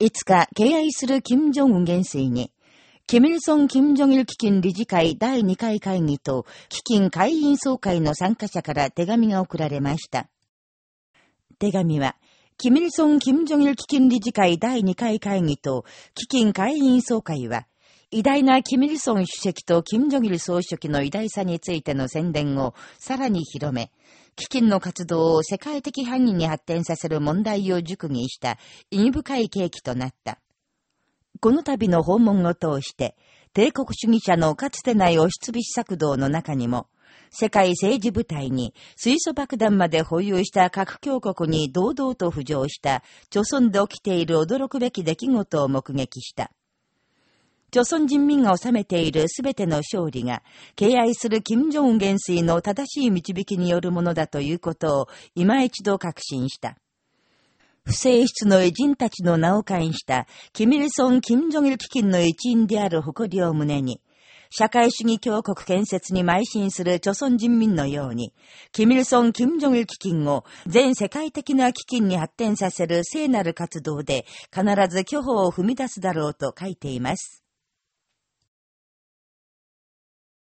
5日、敬愛する金正恩元帥に、キミルソン・キム・ジョギル基金理事会第2回会議と基金会員総会の参加者から手紙が送られました。手紙は、キミルソン・キム・ジョギル基金理事会第2回会議と基金会員総会は、偉大なキミルソン主席とキム・ジョギル総書記の偉大さについての宣伝をさらに広め、基金の活動を世界的範囲に発展させる問題を熟議した意義深い契機となった。この度の訪問を通して、帝国主義者のかつてない押しつぶし策動の中にも、世界政治部隊に水素爆弾まで保有した核強国に堂々と浮上した、著村で起きている驚くべき出来事を目撃した。朝鮮人民が治めているすべての勝利が、敬愛する金正恩元帥の正しい導きによるものだということを今一度確信した。不正室の偉人たちの名を冠した、キミルソン・キム・ジョギル基金の一員である誇りを胸に、社会主義強国建設に邁進する朝鮮人民のように、キミルソン・キム・ジョギル基金を全世界的な基金に発展させる聖なる活動で必ず巨歩を踏み出すだろうと書いています。